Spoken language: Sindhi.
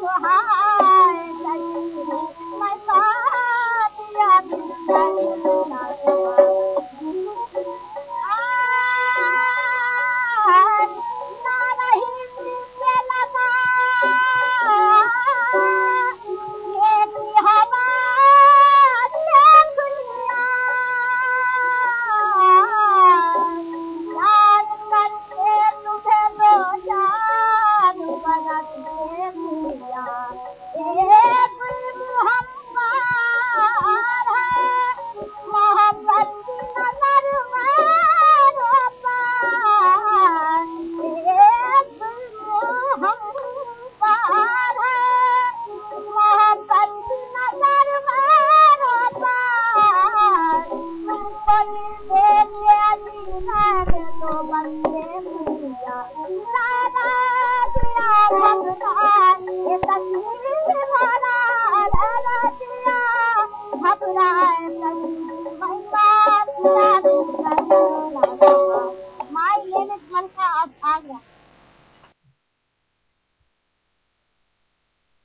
सुहा بندي پيرام گهر کان اڳيان